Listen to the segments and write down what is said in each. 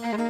Mm-hmm.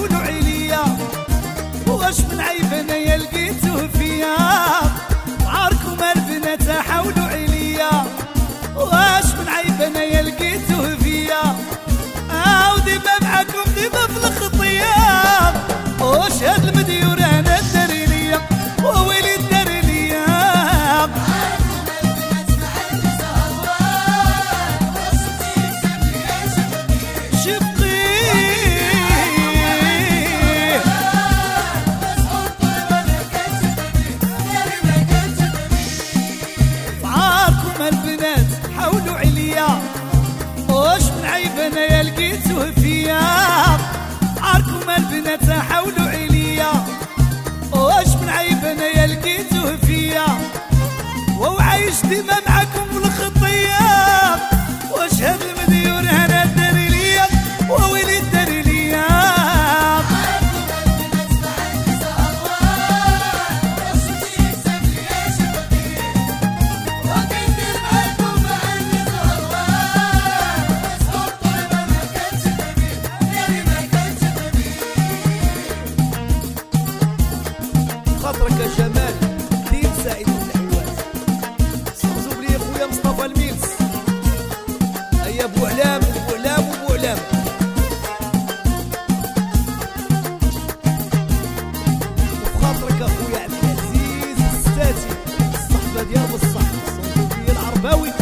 يعولوا عليا واش من عيب أنا لقيته فيا. بنايا فيا ثياب ما البنات حاولوا عليا. واش من عيب انايا لقيته فيا وعايش ديما معاكم بالخطياب واش هذا ما How we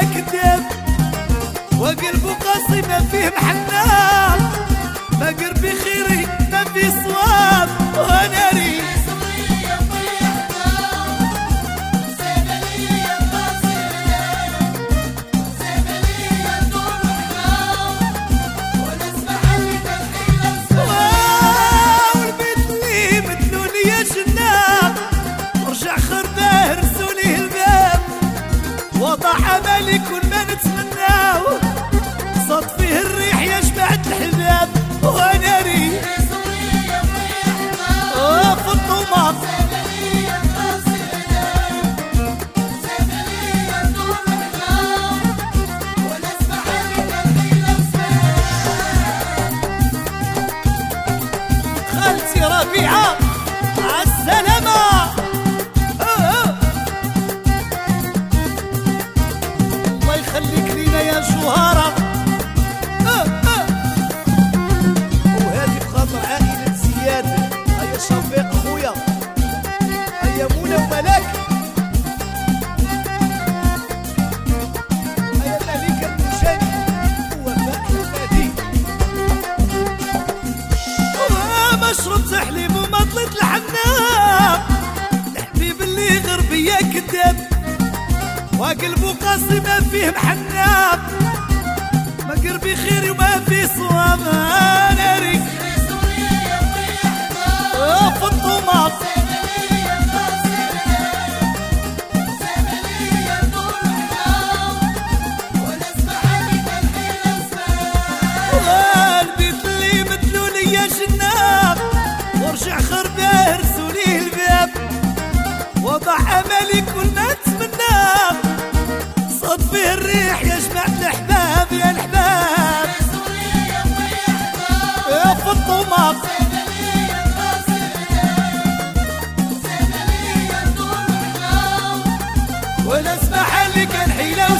يكذب وقلبه قاسي ما فيه محنه ما قربي خيري ما فيه صواب. وأنا وقلبه قاسي ما فيه محنة ما قربي خيري وما فيه صواب اللي كان حيلة